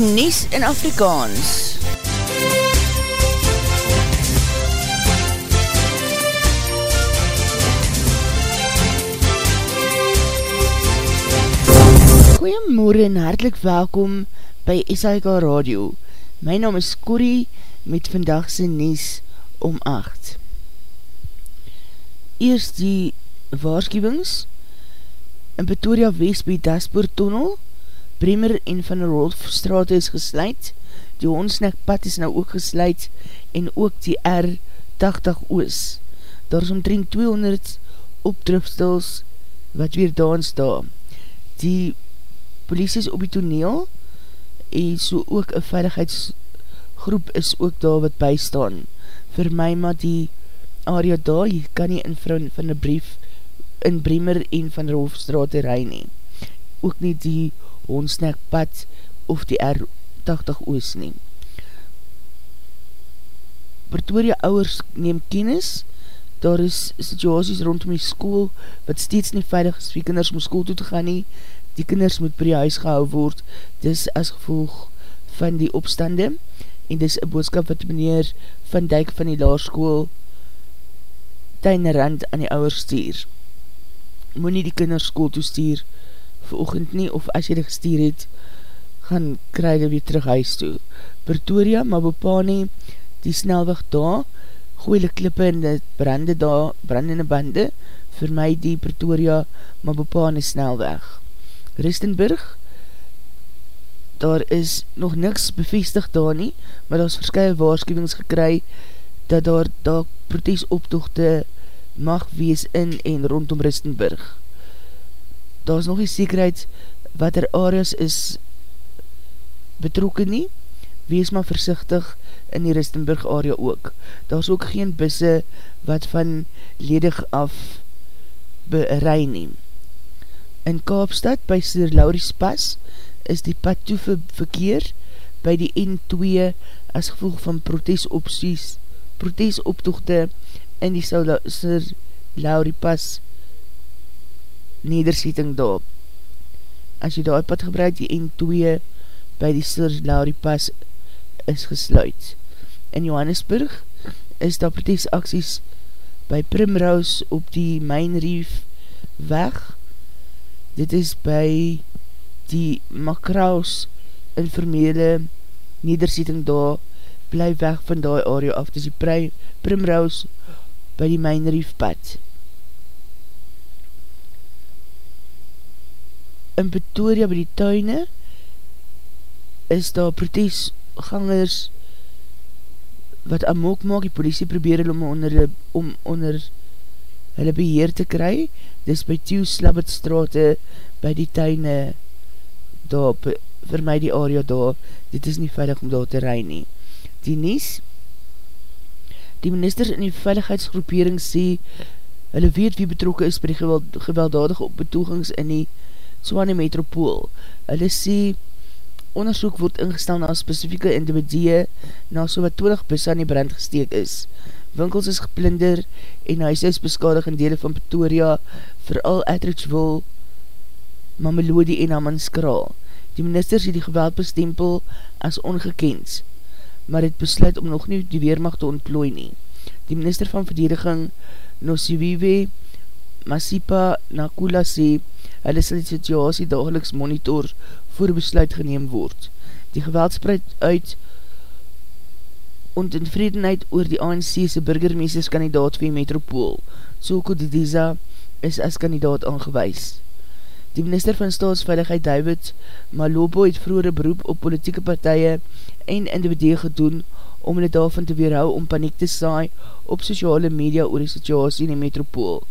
die Nies in Afrikaans. Goeiemorgen en hartelijk welkom by SIK Radio. My naam is Corrie met vandagse Nies om 8. Eerst die waarschuwings in Pretoria West by Daspoor Tunnel Bremer en Van der Rolf straat is gesluit, die Honsnek pad is nou ook gesluit en ook die R80 oos. Daar is omtrent 200 opdrifstels wat weer daar sta. Die politie is op die toneel en so ook een veiligheidsgroep is ook daar wat bystaan. Vir my maar die area daar, jy kan nie in van, van die brief in Bremer en Van der Rolf straat rij nie. Ook nie die Honsnek pad of die R80 oos neem. Pretoria ouwers neem kennis, daar is situasies rondom die school wat steeds nie veilig is vir kinders om school toe te gaan nie, die kinders moet per die huis gehou word, dis as gevolg van die opstande, en dis een boodskap wat meneer Van Dijk van die laarskool tuin rand aan die ouwers stuur. Moet nie die kinders school toe stuur, veroogend nie, of as jy dit gestuur het, gaan kry jy weer terug huis toe. Pretoria, Mabopani, die snelweg daar, gooile klippe en die brande daar, brandende bande, vir my die Pretoria, Mabopani snelweg. Ristenburg, daar is nog niks bevestig daar nie, maar daar is verskye waarschuwings gekry, dat daar daar protesoptochte mag wees in en rondom Ristenburg daar is nog die zekerheid wat er areas is betrokken nie, wees maar versichtig in die Ristenburg area ook. Daar is ook geen busse wat van ledig af berei neem. In Kaapstad, by Sir Lauries Pas, is die pad toe verkeer by die N2 as gevolg van protesopties, protesoptochte in die Sir Laurie Pas nederzetting daar. As jy daar pad gebruik, die N2 by die Sir Laurie Pas is gesluit. In Johannesburg is daar protesacties by Primrose op die Mainreef weg. Dit is by die Makraus informele nederzetting daar bly weg van die area af. Dit is die Primrose by die Mainreef pad. In Pretoria by die tuine is daar protesgangers wat amok maak, die politie probeer om onder, om onder hulle beheer te kry, dis by Tew Slabbetstrate by die tuine. Daar, vir my die area daar, dit is nie veilig om daar te rij nie. Die Nies, die ministers in die veiligheidsgroepering sê, hulle weet wie betrokken is by die geweld, gewelddadige betogings in die Swane Metropool. Hulle sê, onderzoek word ingestel na specifieke individue na so wat 20 bus aan die brand gesteek is. Winkels is geplinder en huis is beskadig in dele van Pretoria, vooral Etrichville, Mamelodi en Amanskraal. Die minister sê die geweld bestempel as ongekend, maar het besluit om nog nie die weermacht te ontplooi nie. Die minister van verdediging, Nosiviwe Masipa Nakula sê, hulle sal die situasie dageliks monitor voor besluit geneem word. Die geweld spreid uit ontenvredenheid oor die ANC'se burgermeesterskandidaat vir metropool. Soko Didiza is as kandidaat aangewees. Die minister van staatsveiligheid David Malobo het vroere beroep op politieke partije en individue gedoen om hulle daarvan te weerhou om paniek te saai op sociale media oor die situasie in die metropool.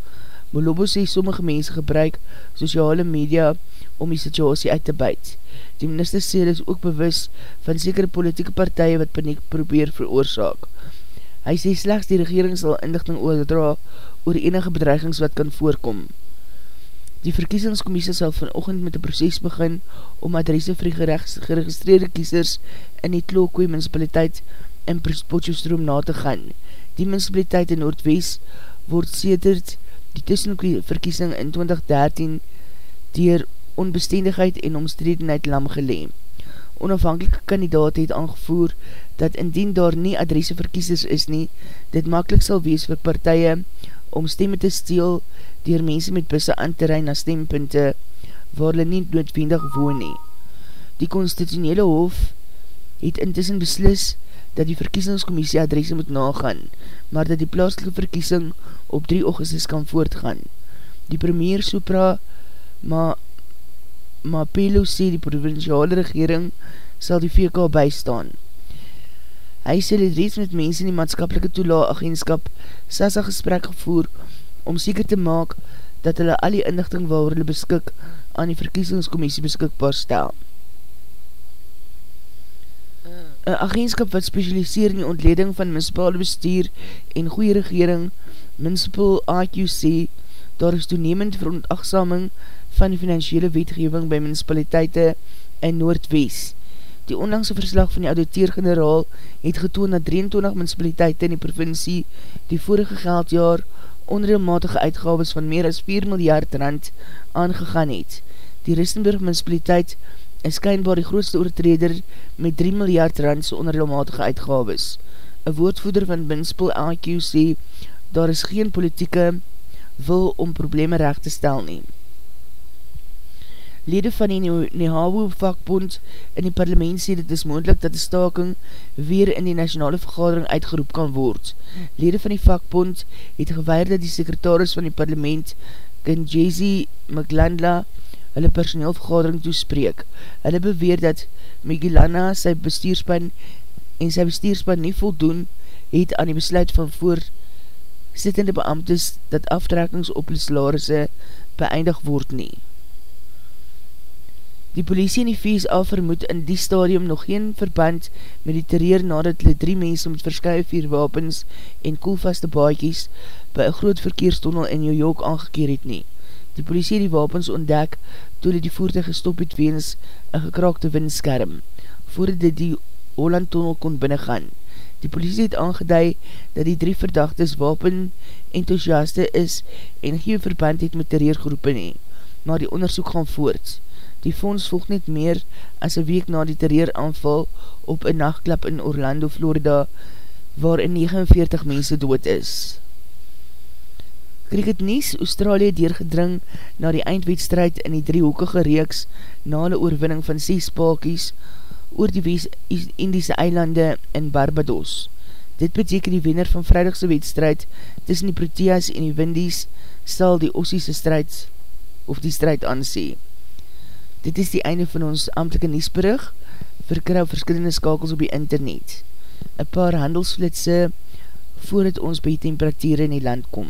Molobo sê sommige mense gebruik sociale media om die situasie uit te buit. Die minister sê is ook bewus van sekere politieke partije wat paniek probeer veroorzaak. Hy sê slechts die regering sal inlichting oordra oor enige bedreigings wat kan voorkom. Die verkiesingskommissie sal vanochtend met die proces begin om adresse vir geregistreerde kiesers in die Tlokwe municipaliteit in Potjostroom na te gaan. Die municipaliteit in Noordwest word sedert die tussenverkiesing in 2013 dier onbestendigheid en omstredenheid lam geleem. onafhankelike kandidaat het aangevoer dat indien daar nie adresse verkiesers is nie, dit makkelijk sal wees vir partije om stemme te steel dier mense met busse aan te rein na stempunte waar hulle nie noodwendig woon nie. Die constitutionele hof het intussen beslis dat die verkiesingscommissie adresse moet nagaan, maar dat die plaaslike verkiesing op 3 augustus kan voortgaan. Die premier Supra Ma, Mapelo sê die provinciale regering sal die VK bystaan. Hy sê dit reeds met mense in die maatskapelike toelaag agentskap SASA gesprek gevoer om seker te maak dat hulle al die inlichting waar hulle beskik aan die verkiesingscommissie beskikbaar stel. Een agentskap wat specialiseer in die ontleding van municipale bestuur en goeie regering, Municipal IQC, daar is toenemend verontagsaming van financiële wetgeving by municipaliteite in Noordwest. Die onlangse verslag van die auditeer-generaal het getoon dat 23 municipaliteite in die provincie die vorige geldjaar onreelmatige uitgaves van meer as 4 miljard rand aangegaan het. Die Ristenburg municipaliteit is kynbaar die grootste oortreder met 3 miljard rand onreelmatige uitgaves. Een woordvoeder van Binspel AQ sê, daar is geen politieke wil om probleme recht te stel neem. Lede van die Nehawo vakbond in die parlement sê dit is moendlik dat die staking weer in die nationale vergadering uitgeroep kan word. Lede van die vakbond het gewaar dat die sekretaris van die parlement Kinjezi Mglandla hulle personeelvergadering toespreek. Hulle beweer dat Migilana sy bestuurspan en sy bestuurspan nie voldoen het aan die besluit van voor sittende beamtes dat aftrekkings op die salarisse beëindig word nie. Die politie in die VSA vermoed in die stadium nog geen verband met die terreur nadat hulle drie mense met verskye vierwapens en koelvaste baadjies by een groot verkeerstonnel in New York aangekeer het nie. Die politie die wapens ontdek toe hulle die voertuig gestop het weens een gekraakte windskerm, voordat dit die Holland tunnel kon binnengaan. Die politie het aangeduid dat die drie verdachtes wapen enthousiaste is en geen verband het met terreurgroepen nie, maar die onderzoek gaan voort. Die fonds volg net meer as een week na die terreuraanval op een nachtklap in Orlando, Florida, waarin 49 mense dood is. Cricket Nies, Australië deurgedring na die eindwedstrijd in die driehoekige reeks na die oorwinning van 6 pakies oor die West-Indiese eilande in Barbados. Dit beteken die wenner van vrijdagse wedstrijd tussen die Proteas en die Windies sal die Ossiese strijd of die strijd aansee. Dit is die einde van ons amtelike niesbrug, verkrouw verskillende skakels op die internet. Een paar handelsflitse voordat ons by temperatuur in die land kom.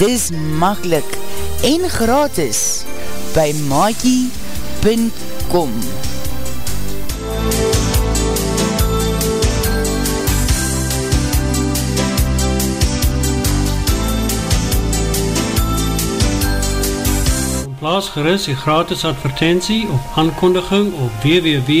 Dis makkelijk en gratis by maakie.com Plaas gerust die gratis advertentie of aankondiging op www.v.co.za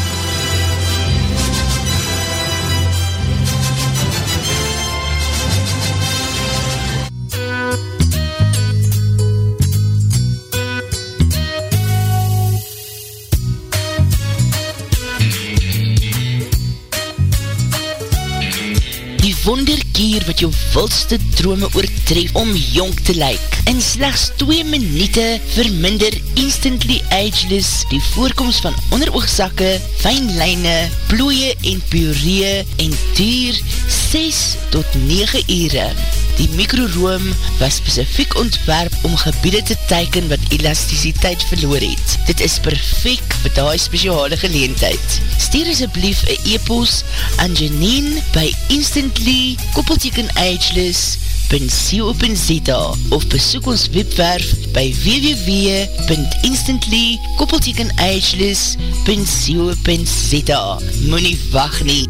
wonderkier wat jou wildste drome oortref om jong te lyk. In slechts 2 minute verminder Instantly Ageless die voorkomst van onderoogzakke, fijnlijne, plooie en puree en duur 6 tot 9 ure. Die mikroroom was specifiek ontwerp om gebiede te teiken wat elasticiteit verloor het. Dit is perfect vir die speciale geleentheid. Stuur asjeblief een e-post aan Janine by instantly koppelteken ageless.co.za of besoek ons webwerf by www.instantly koppelteken ageless.co.za Moe nie wacht nie.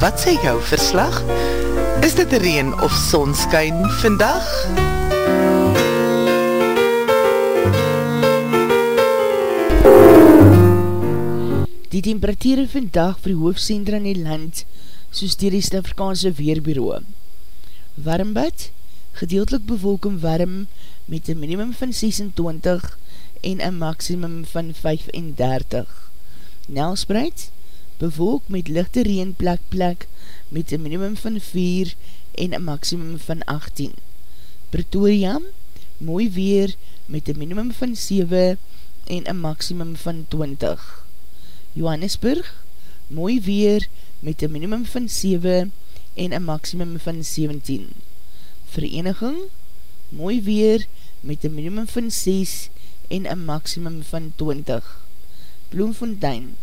Wat sê jou verslag? Is dit reen of sonskyn vandag? Die temperatuur vandag vir die hoofdcentra in die land, soos dier die Stafrikaanse Weerbureau. Warmbad, gedeeltelik bewolking warm met een minimum van 26 en een maximum van 35. Nelspreid, bewolk met lichte reen plek plek met een minimum van 4 en een maximum van 18. Pretoria, mooi weer met een minimum van 7 en een maximum van 20. Johannesburg, mooi weer met een minimum van 7 en een maximum van 17. Vereniging, mooi weer met een minimum van 6 en een maximum van 20. Bloemfontein,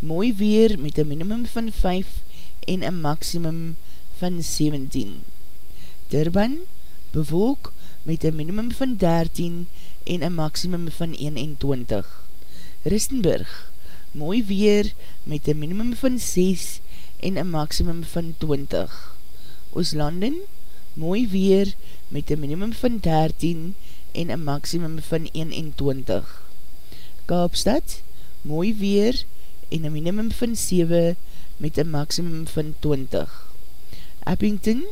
mooi weer met een minimum van 5 en een maximum van 17. Durban, bewolk met een minimum van 13 en een maximum van 21. Ristenburg, mooi weer met een minimum van 6 en een maximum van 20. Ooslanden, mooi weer met een minimum van 13 en een maximum van 21. Kaapstad, mooi weer en een minimum van 7 met een maximum van 20. Abington,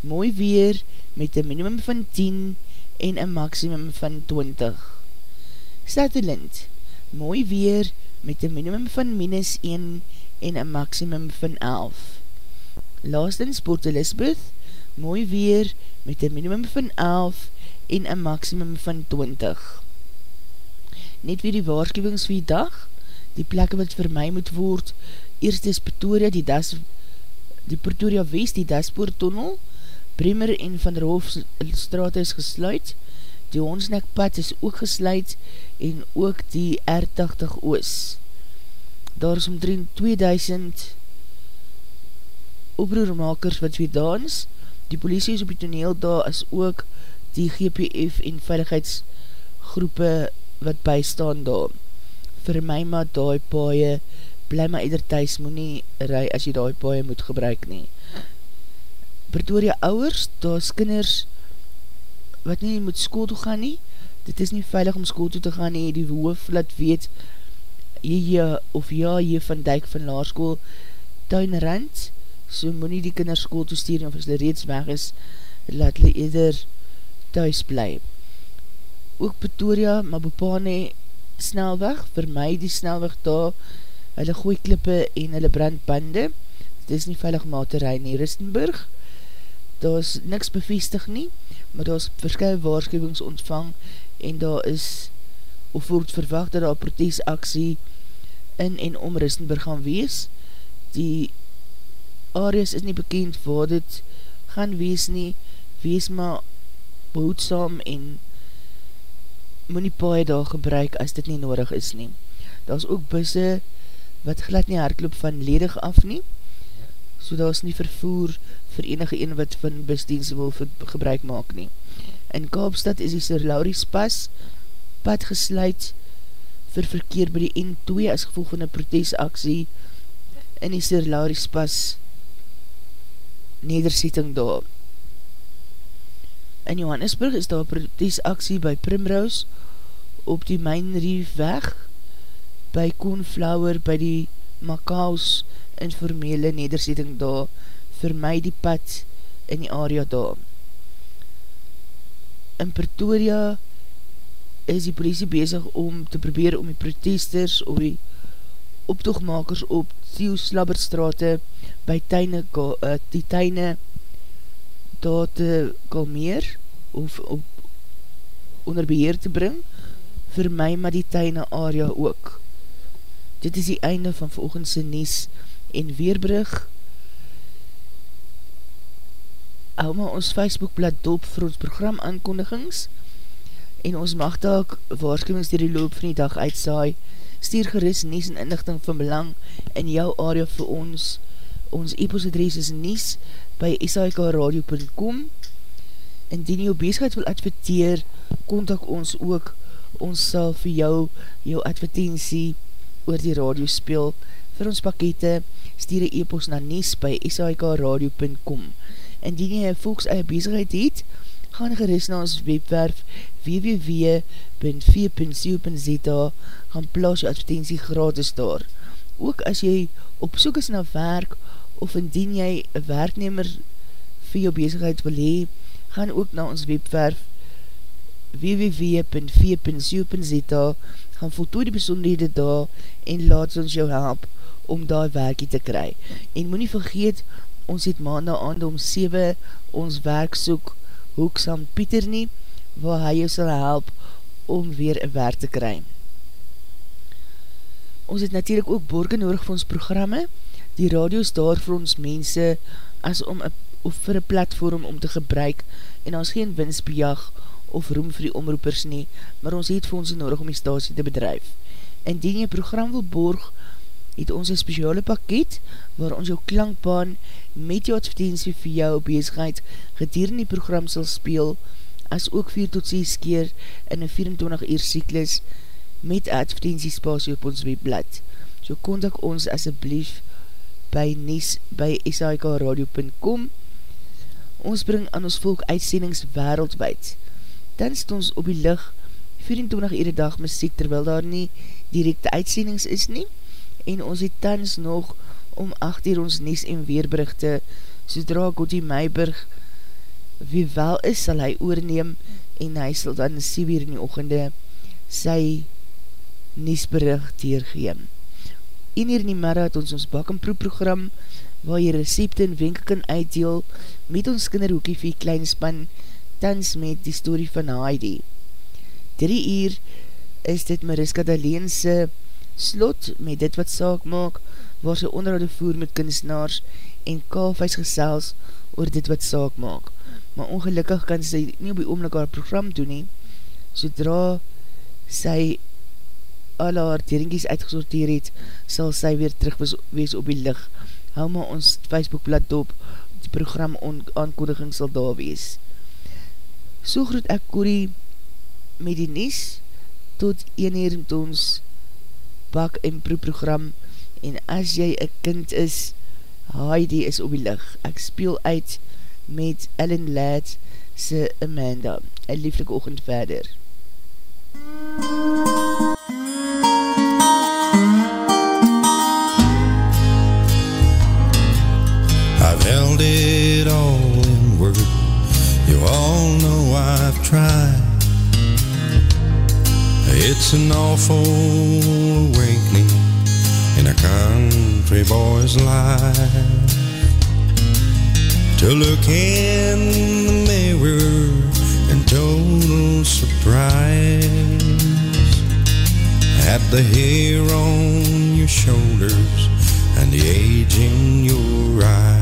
mooi weer met een minimum van 10 en een maximum van 20. Sutherland, mooi weer met een minimum van minus 1 en een maximum van 11. Laastens Port Elizabeth, mooi weer met een minimum van 11 en een maximum van 20. Net weer die waarschuwings vir die dag, die plekke wat vir my moet word, eerst is Pretoria, die, das, die Pretoria West, die Daspoort Tunnel, Bremer en Van der Hofstraat is gesluit, die Honsnekpad is ook gesluit en ook die R80 Oos. Daar is omdreend 2000 oproermakers wat weer dans, die politie is op die toneel daar as ook die GPF en veiligheidsgroepe wat bystaan daar. Vir my maar daai paaie, bly maar eider thuis, moet nie ry as jy daai paaie moet gebruik nie. Pretoria ouwers, daar is kinders wat nie moet school toe gaan nie, dit is nie veilig om school toe te gaan nie, die hoof laat weet, jy, jy of ja, jy van Dijk van Laarskool, tuin rand, so moet nie die kinders school toe stuur, of as hulle reeds weg is, laat hulle eerder thuis bly. Ook Pretoria, Mabopane, snelweg, vir my die snelweg daar, hulle gooi klippe en hulle brandbande, dit is nie veilig om te rij nie, Ristenburg, daar is niks bevestig nie, maar daar is verskye waarschuwings ontvang en daar is of word verwacht dat daar protesaksie in en om Ristenburg gaan wees. Die areas is nie bekend waar dit gaan wees nie, wees maar behoedsam en moet nie paie daar gebruik as dit nie nodig is nie. Daar is ook busse wat glad nie hardloop van ledig af nie, so daar is nie vervoer vir enige een wat van busdienst wil gebruik maak nie. In Kaapstad is die Sir Lauries pas pad gesluit vir verkeer by die N2 as gevolg van een protesaksie in die Sir Lauries pas nederzetting daar. In Johannesburg is daar protesaksie by Primrose op die Mijnrief weg, by Cornflower, by die Macaus informele nederzetting daar, vir my die pad in die area daar. In Pretoria is die politie bezig om te probeer om die protesters of die optoogmakers op Theo Slabberstrate by tuine, uh, die tuine daar te kalmeer of op onder beheer te bring vir my maar die tuine area ook. Dit is die einde van volgendse Nies en Weerbrug. Hou maar ons Facebookblad dop vir ons program aankondigings en ons mag daak waarschuwings die loop van die dag uitsaai stuur geris nies en inlichting van belang in jou area vir ons. Ons e-post adres is nies by sikradio.com Indien jou bezigheid wil adverteer, kontak ons ook. Ons sal vir jou jou advertentie oor die radio speel. Vir ons pakete stuur die e-post na nies by sikradio.com Indien jy volks eie bezigheid het, gaan geris na ons webwerf www.v.co.za gaan plaas jou advertentie gratis daar. Ook as jy op soek is na werk of indien jy een werknemer vir jou bezigheid wil hee, gaan ook na ons webwerf www.v.co.za gaan voltooi die besonderhede daar en laat ons jou help om daar werkie te kry. En moet nie vergeet, ons het maandag aande om 7 ons werk soek Hoeksam Pieter nie, waar hy jou sal help om weer een werk te kry. Ons het natuurlijk ook borgen nodig vir ons programme. Die radio is daar vir ons mense as om a, of vir een platform om te gebruik en ons geen winstbejag of roem vir die omroepers nie, maar ons het vir ons nodig om die stasie te bedrijf. Indien jy program wil borg, het ons een speciale pakket waar ons jou klankbaan met jou advertentie vir jou bezigheid gedier in die program sal speel as ook 4 tot 6 keer in een 24 uur cyklus met advertentiespasie op ons webblad. So kontak ons asjeblief by nies by sikradio.com Ons bring aan ons volk uitsendings wereldwijd. Dan sit ons op die lig 24 uur dag muziek terwyl daar nie directe uitsendings is nie en ons het tans nog om 8 uur ons Nies en Weerberichte, sodra Godie Meiberg wie wel is, sal hy oorneem en hy sal dan 7 uur in die ochende sy Niesbericht deurgeem. 1 uur in die middag het ons ons bak en proe program waar jy recepte en wenke kan uitdeel met ons kinderhoekie vir kleinspan tans met die story van Heidi. 3 uur is dit Mariska Daleense slot met dit wat saak maak, waar sy onderhoud voer met kunstenaars en kalfhuis gesels oor dit wat saak maak. Maar ongelukkig kan sy nie op die oomlik haar program doen nie, sodra sy al haar teringkies uitgesorteer het, sal sy weer terug wees op die licht. Hou maar ons Facebookblad op, die program aankondiging sal daar wees. So groet ek Corrie met die nies, tot 1 uur met ons bak en proeprogram en as jy een kind is, Heidi is op die lig. Ek speel uit met Ellen Ladd se Amanda. Een lieflik oogend verder. I've It's an awful awakening in a country boy's life. To look in the mirror in total surprise. At the hair on your shoulders and the age in your eyes.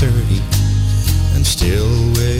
30 and still wearing